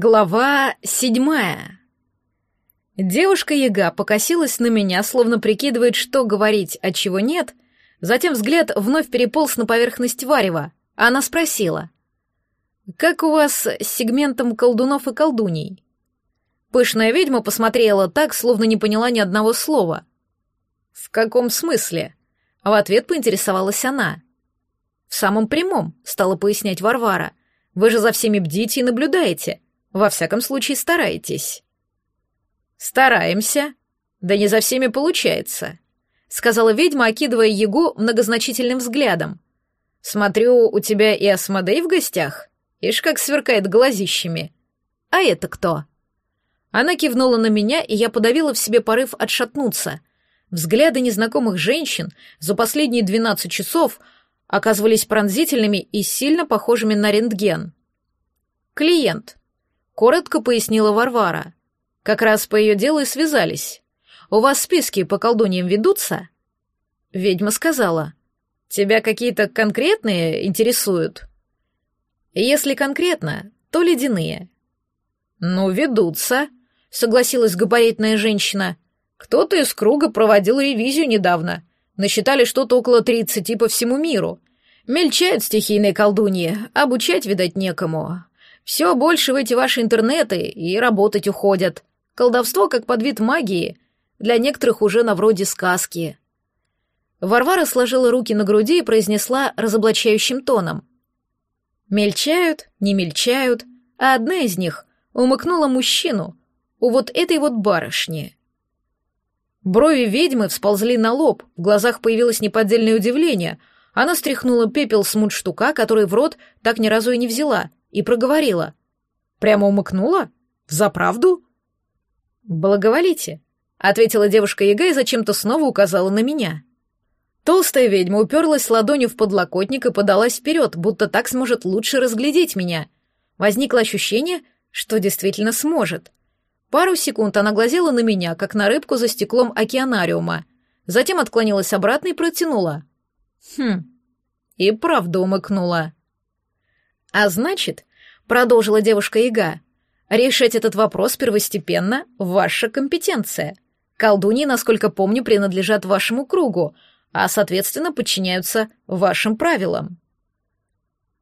Глава седьмая. Девушка-яга покосилась на меня, словно прикидывает, что говорить, а чего нет. Затем взгляд вновь переполз на поверхность варева. Она спросила. «Как у вас с сегментом колдунов и колдуней?» Пышная ведьма посмотрела так, словно не поняла ни одного слова. «В каком смысле?» В ответ поинтересовалась она. «В самом прямом», — стала пояснять Варвара. «Вы же за всеми бдите и наблюдаете. Во всяком случае, стараетесь. Стараемся. Да не за всеми получается, сказала ведьма, окидывая Егу многозначительным взглядом. Смотрю, у тебя и Асмодей в гостях. Ишь, как сверкает глазищами. А это кто? Она кивнула на меня, и я подавила в себе порыв отшатнуться. Взгляды незнакомых женщин за последние двенадцать часов оказывались пронзительными и сильно похожими на рентген. Клиент коротко пояснила Варвара. Как раз по ее делу и связались. У вас списки по колдуньям ведутся? Ведьма сказала. Тебя какие-то конкретные интересуют? Если конкретно, то ледяные. Ну, ведутся, согласилась габаритная женщина. Кто-то из круга проводил ревизию недавно. Насчитали что-то около тридцати по всему миру. Мельчают стихийные колдуньи, обучать, видать, некому. Все больше в эти ваши интернеты и работать уходят. Колдовство как под вид магии, для некоторых уже на вроде сказки. Варвара сложила руки на груди и произнесла разоблачающим тоном. Мельчают, не мельчают, а одна из них умыкнула мужчину у вот этой вот барышни. Брови ведьмы всползли на лоб, в глазах появилось неподдельное удивление. Она стряхнула пепел с мундштука, который в рот так ни разу и не взяла, и проговорила. «Прямо умыкнула? Взаправду?» «Благоволите», — ответила девушка Яга и зачем-то снова указала на меня. Толстая ведьма уперлась ладонью в подлокотник и подалась вперед, будто так сможет лучше разглядеть меня. Возникло ощущение, что действительно сможет. Пару секунд она глазела на меня, как на рыбку за стеклом океанариума. Затем отклонилась обратно и протянула. Хм, и правда умыкнула. А значит, продолжила девушка Ига, решать этот вопрос первостепенно ваша компетенция. Колдуньи, насколько помню, принадлежат вашему кругу, а, соответственно, подчиняются вашим правилам.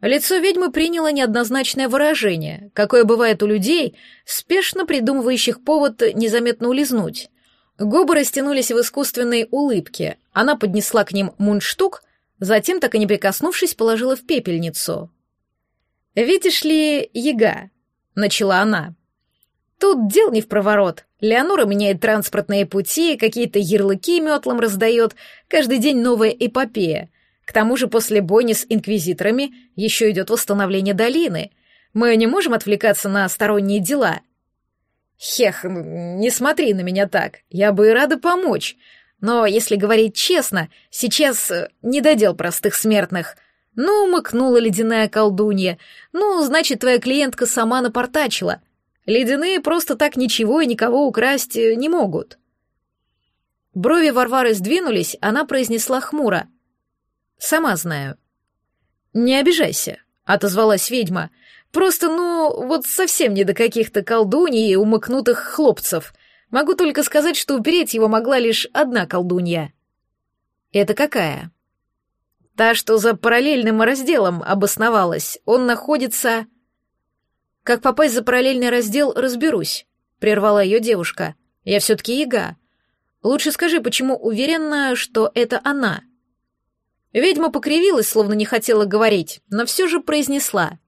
Лицо ведьмы приняло неоднозначное выражение, какое бывает у людей, спешно придумывающих повод незаметно улизнуть. Губы растянулись в искусственной улыбке. Она поднесла к ним мундштук, затем, так и не прикоснувшись, положила в пепельницу. «Видишь ли, яга», — начала она. «Тут дел не в проворот. Леонора меняет транспортные пути, какие-то ярлыки метлом раздает, каждый день новая эпопея. К тому же после бойни с инквизиторами еще идет восстановление долины. Мы не можем отвлекаться на сторонние дела». «Хех, не смотри на меня так, я бы рада помочь. Но, если говорить честно, сейчас э, не додел простых смертных. Ну, мыкнула ледяная колдунья. Ну, значит, твоя клиентка сама напортачила. Ледяные просто так ничего и никого украсть э, не могут. Брови Варвары сдвинулись, она произнесла хмуро. «Сама знаю». «Не обижайся», — отозвалась ведьма. «Просто, ну, вот совсем не до каких-то колдуней и умыкнутых хлопцев. Могу только сказать, что упереть его могла лишь одна колдунья». «Это какая?» Та, что за параллельным разделом обосновалась, он находится... Как попасть за параллельный раздел, разберусь, прервала ее девушка. Я все-таки яга. Лучше скажи, почему уверена, что это она? Ведьма покривилась, словно не хотела говорить, но все же произнесла.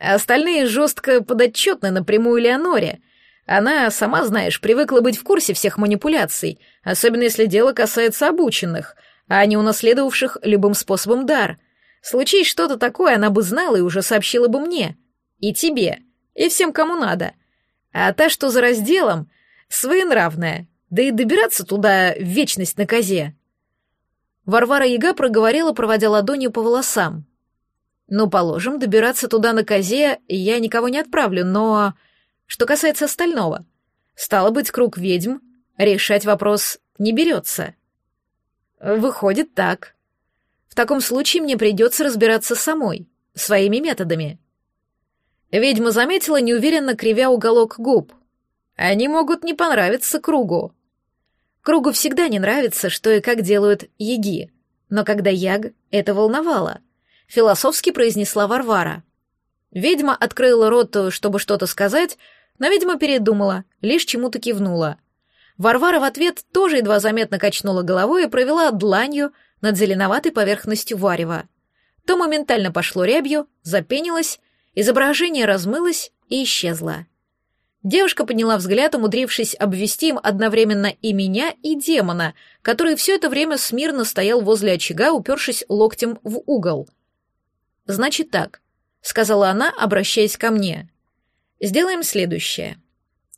Остальные жестко подотчетны напрямую Леоноре. Она, сама знаешь, привыкла быть в курсе всех манипуляций, особенно если дело касается обученных — а не унаследовавших любым способом дар. Случись что-то такое, она бы знала и уже сообщила бы мне. И тебе. И всем, кому надо. А та, что за разделом, своенравная. Да и добираться туда в вечность на козе. Варвара Яга проговорила, проводя ладонью по волосам. «Ну, положим, добираться туда на козе я никого не отправлю, но... Что касается остального, стало быть, круг ведьм решать вопрос не берется». Выходит так. В таком случае мне придется разбираться самой, своими методами. Ведьма заметила, неуверенно кривя уголок губ. Они могут не понравиться кругу. Кругу всегда не нравится, что и как делают яги. Но когда яг, это волновало. Философски произнесла Варвара. Ведьма открыла рот, чтобы что-то сказать, но, видимо, передумала, лишь чему-то кивнула. Варвара в ответ тоже едва заметно качнула головой и провела дланью над зеленоватой поверхностью варева. То моментально пошло рябью, запенилось, изображение размылось и исчезло. Девушка подняла взгляд, умудрившись обвести им одновременно и меня, и демона, который все это время смирно стоял возле очага, упершись локтем в угол. «Значит так», — сказала она, обращаясь ко мне. «Сделаем следующее.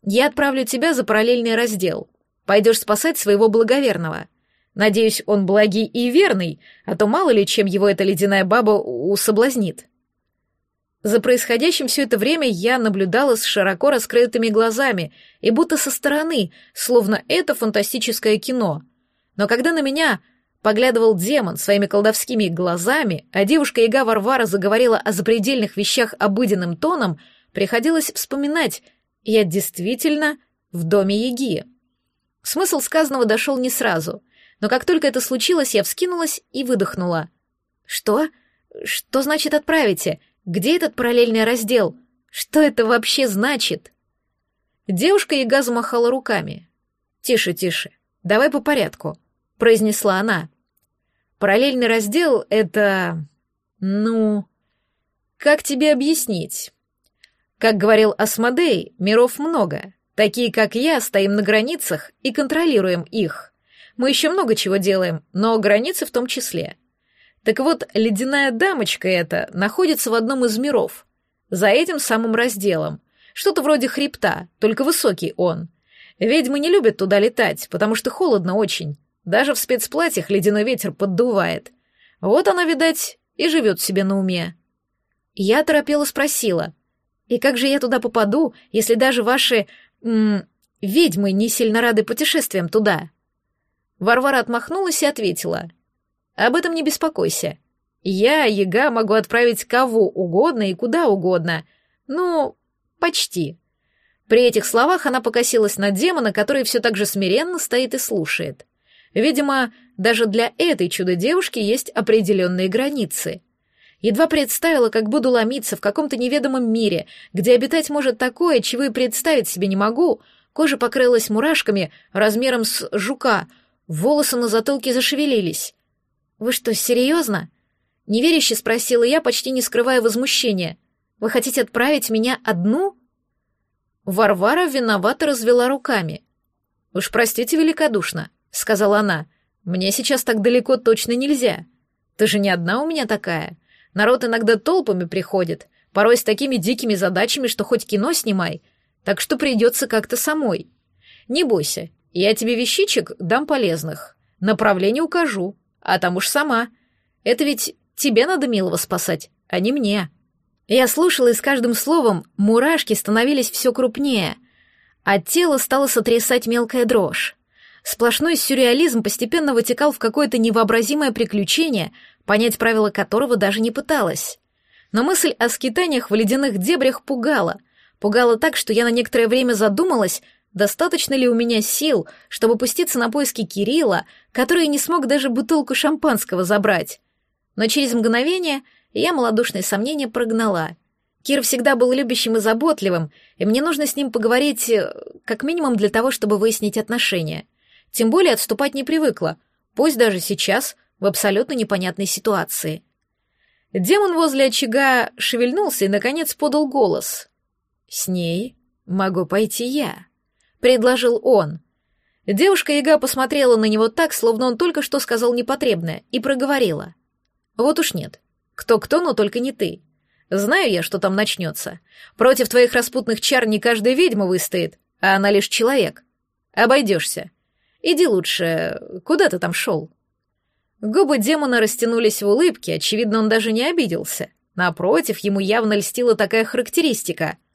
Я отправлю тебя за параллельный раздел. Пойдешь спасать своего благоверного. Надеюсь, он благий и верный, а то мало ли, чем его эта ледяная баба усоблазнит». За происходящим все это время я наблюдала с широко раскрытыми глазами и будто со стороны, словно это фантастическое кино. Но когда на меня поглядывал демон своими колдовскими глазами, а девушка-яга Варвара заговорила о запредельных вещах обыденным тоном, приходилось вспоминать, я действительно в доме яги. Смысл сказанного дошел не сразу, но как только это случилось, я вскинулась и выдохнула. «Что? Что значит отправите?» Где этот параллельный раздел? Что это вообще значит? Девушка яга замахала руками. «Тише, тише. Давай по порядку», — произнесла она. «Параллельный раздел — это... ну... Как тебе объяснить? Как говорил Асмодей, миров много. Такие, как я, стоим на границах и контролируем их. Мы еще много чего делаем, но границы в том числе. Так вот, ледяная дамочка эта находится в одном из миров, за этим самым разделом. Что-то вроде хребта, только высокий он. Ведьмы не любят туда летать, потому что холодно очень. Даже в спецплатьях ледяной ветер поддувает. Вот она, видать, и живет себе на уме. Я торопела спросила, «И как же я туда попаду, если даже ваши... Ведьмы не сильно рады путешествиям туда?» Варвара отмахнулась и ответила, об этом не беспокойся. Я, Яга, могу отправить кого угодно и куда угодно. Ну, почти. При этих словах она покосилась на демона, который все так же смиренно стоит и слушает. Видимо, даже для этой чудо-девушки есть определенные границы. Едва представила, как буду ломиться в каком-то неведомом мире, где обитать может такое, чего и представить себе не могу, кожа покрылась мурашками размером с жука, волосы на затылке зашевелились. «Вы что, серьезно?» Неверяще спросила я, почти не скрывая возмущения. «Вы хотите отправить меня одну?» Варвара виновато развела руками. «Уж простите великодушно», — сказала она. «Мне сейчас так далеко точно нельзя. Ты же не одна у меня такая. Народ иногда толпами приходит, порой с такими дикими задачами, что хоть кино снимай, так что придется как-то самой. Не бойся, я тебе вещичек дам полезных, направление укажу, а там уж сама. Это ведь тебе надо милого спасать, а не мне. Я слушала, и с каждым словом мурашки становились все крупнее, а тело стало сотрясать мелкая дрожь. Сплошной сюрреализм постепенно вытекал в какое-то невообразимое приключение, понять правила которого даже не пыталась. Но мысль о скитаниях в ледяных дебрях пугала. Пугала так, что я на некоторое время задумалась, Достаточно ли у меня сил, чтобы пуститься на поиски Кирилла, который не смог даже бутылку шампанского забрать? Но через мгновение я малодушные сомнения прогнала. Кир всегда был любящим и заботливым, и мне нужно с ним поговорить э, как минимум для того, чтобы выяснить отношения. Тем более отступать не привыкла, пусть даже сейчас в абсолютно непонятной ситуации. Демон возле очага шевельнулся и, наконец, подал голос. «С ней могу пойти я» предложил он. Девушка-яга посмотрела на него так, словно он только что сказал непотребное, и проговорила. «Вот уж нет. Кто-кто, но только не ты. Знаю я, что там начнется. Против твоих распутных чар не каждая ведьма выстоит, а она лишь человек. Обойдешься. Иди лучше, куда ты там шел?» Губы демона растянулись в улыбке, очевидно, он даже не обиделся. Напротив, ему явно льстила такая характеристика —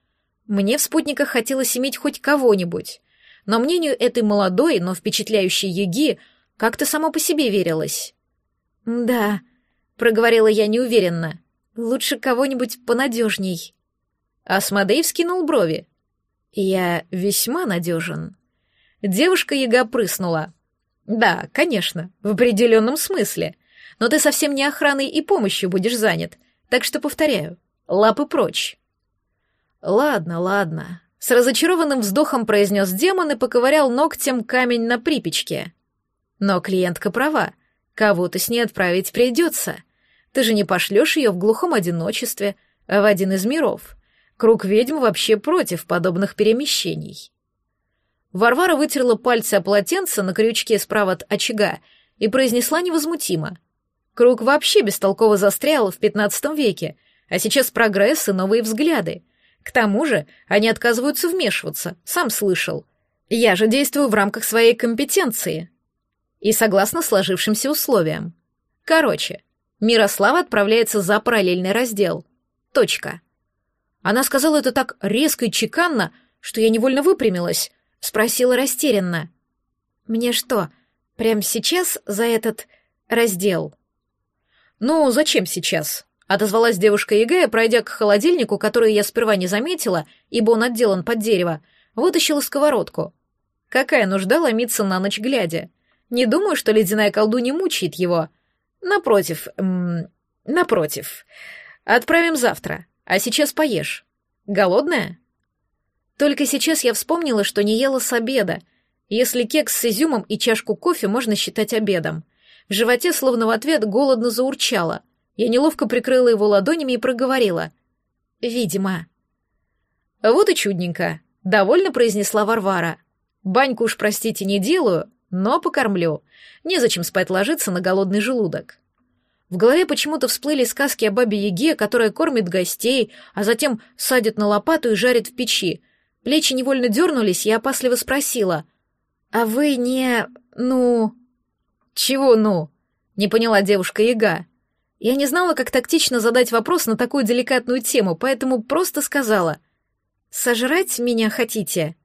мне в спутниках хотелось иметь хоть кого-нибудь, но мнению этой молодой, но впечатляющей Еги как-то само по себе верилось. «Да», — проговорила я неуверенно, — «лучше кого-нибудь понадежней». Асмодей вскинул брови. «Я весьма надежен». Девушка яга прыснула. «Да, конечно, в определенном смысле. Но ты совсем не охраной и помощью будешь занят. Так что повторяю, лапы прочь». «Ладно, ладно», — с разочарованным вздохом произнес демон и поковырял ногтем камень на припечке. «Но клиентка права. Кого-то с ней отправить придется. Ты же не пошлешь ее в глухом одиночестве, а в один из миров. Круг ведьм вообще против подобных перемещений». Варвара вытерла пальцы о полотенце на крючке справа от очага и произнесла невозмутимо. Круг вообще бестолково застрял в пятнадцатом веке, а сейчас прогресс и новые взгляды. К тому же они отказываются вмешиваться, сам слышал. Я же действую в рамках своей компетенции. И согласно сложившимся условиям. Короче, Мирослава отправляется за параллельный раздел. Точка. Она сказала это так резко и чеканно, что я невольно выпрямилась, Спросила растерянно. «Мне что, прямо сейчас за этот раздел?» «Ну, зачем сейчас?» — отозвалась девушка Егая, пройдя к холодильнику, который я сперва не заметила, ибо он отделан под дерево, вытащила сковородку. Какая нужда ломиться на ночь глядя? Не думаю, что ледяная колдунья мучает его. Напротив, м напротив. Отправим завтра, а сейчас поешь. Голодная?» Только сейчас я вспомнила, что не ела с обеда. Если кекс с изюмом и чашку кофе можно считать обедом. В животе словно в ответ голодно заурчало. Я неловко прикрыла его ладонями и проговорила. «Видимо». «Вот и чудненько», — довольно произнесла Варвара. «Баньку уж, простите, не делаю, но покормлю. Незачем спать ложиться на голодный желудок». В голове почему-то всплыли сказки о бабе-яге, которая кормит гостей, а затем садит на лопату и жарит в печи — Плечи невольно дернулись, я опасливо спросила. «А вы не... ну...» «Чего «ну»?» — не поняла девушка Яга. Я не знала, как тактично задать вопрос на такую деликатную тему, поэтому просто сказала. «Сожрать меня хотите?»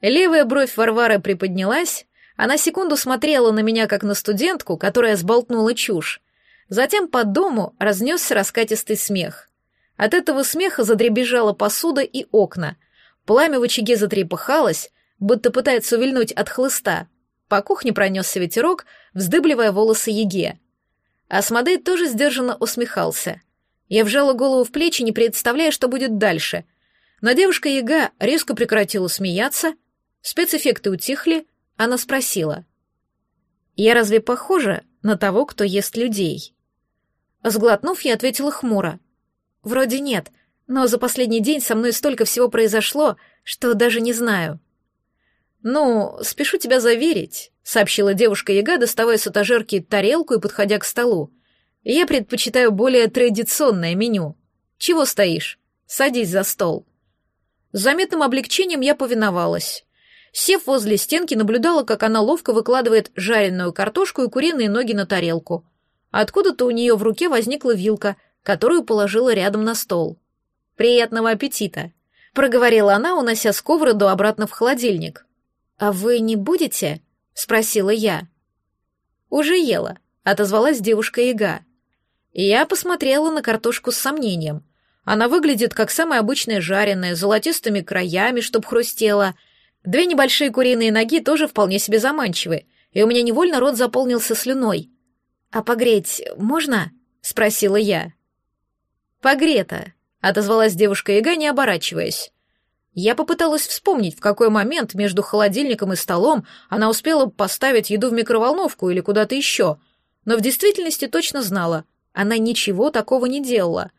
Левая бровь Варвары приподнялась, она секунду смотрела на меня, как на студентку, которая сболтнула чушь. Затем по дому разнесся раскатистый смех. От этого смеха задребежала посуда и окна. Пламя в очаге затрепыхалось, будто пытается увильнуть от хлыста. По кухне пронесся ветерок, вздыбливая волосы Еге. Асмодей тоже сдержанно усмехался. Я вжала голову в плечи, не представляя, что будет дальше. Но девушка Яга резко прекратила смеяться, спецэффекты утихли, она спросила. «Я разве похожа на того, кто ест людей?» Сглотнув, я ответила хмуро. Вроде нет, но за последний день со мной столько всего произошло, что даже не знаю. «Ну, спешу тебя заверить», — сообщила девушка Яга, доставая с этажерки тарелку и подходя к столу. «Я предпочитаю более традиционное меню. Чего стоишь? Садись за стол». С заметным облегчением я повиновалась. Сев возле стенки, наблюдала, как она ловко выкладывает жареную картошку и куриные ноги на тарелку. Откуда-то у нее в руке возникла вилка — которую положила рядом на стол. «Приятного аппетита!» — проговорила она, унося сковороду обратно в холодильник. «А вы не будете?» — спросила я. «Уже ела», — отозвалась девушка Яга. Я посмотрела на картошку с сомнением. Она выглядит как самая обычная жареная, с золотистыми краями, чтоб хрустела. Две небольшие куриные ноги тоже вполне себе заманчивы, и у меня невольно рот заполнился слюной. «А погреть можно?» — спросила я. «Погрета», — отозвалась девушка Яга, не оборачиваясь. Я попыталась вспомнить, в какой момент между холодильником и столом она успела поставить еду в микроволновку или куда-то еще, но в действительности точно знала, она ничего такого не делала.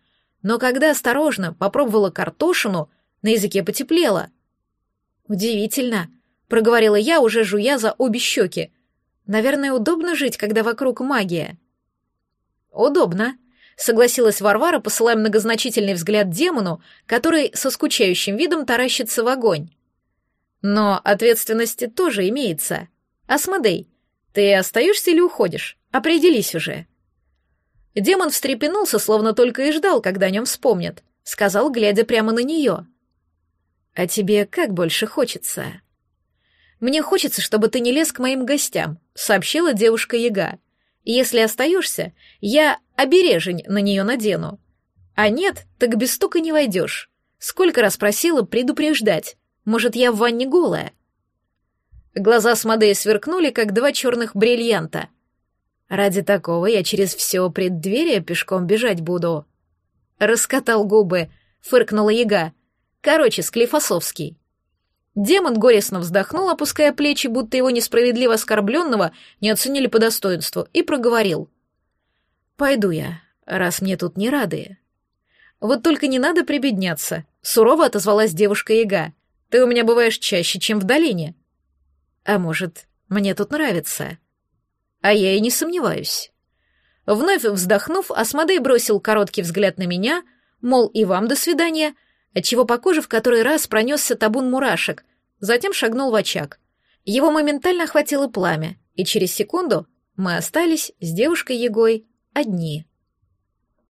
Но когда осторожно попробовала картошину, на языке потеплело. «Удивительно», — проговорила я, уже жуя за обе щеки. «Наверное, удобно жить, когда вокруг магия». «Удобно», согласилась Варвара, посылая многозначительный взгляд демону, который со скучающим видом таращится в огонь. Но ответственности тоже имеется. Асмодей, ты остаешься или уходишь? Определись уже. Демон встрепенулся, словно только и ждал, когда о нем вспомнят, сказал, глядя прямо на нее. «А тебе как больше хочется?» «Мне хочется, чтобы ты не лез к моим гостям», — сообщила девушка Яга. Если остаешься, я обережень на нее надену. А нет, так без стука не войдешь. Сколько раз просила предупреждать. Может, я в ванне голая? Глаза Смодея сверкнули, как два черных бриллианта. Ради такого я через все преддверие пешком бежать буду. Раскатал губы, фыркнула яга. Короче, Склифосовский. Демон горестно вздохнул, опуская плечи, будто его несправедливо оскорбленного не оценили по достоинству, и проговорил. «Пойду я, раз мне тут не рады». «Вот только не надо прибедняться», — сурово отозвалась девушка-яга. «Ты у меня бываешь чаще, чем в долине». «А может, мне тут нравится?» «А я и не сомневаюсь». Вновь вздохнув, Асмодей бросил короткий взгляд на меня, мол, и вам до свидания — отчего по коже в который раз пронесся табун мурашек, затем шагнул в очаг. Его моментально охватило пламя, и через секунду мы остались с девушкой Егой одни.